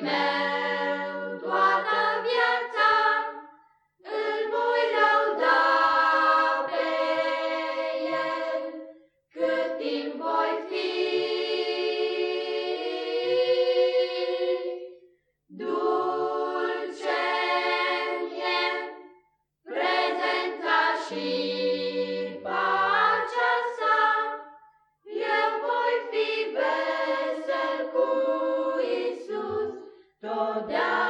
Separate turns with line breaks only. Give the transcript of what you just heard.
Amen. down.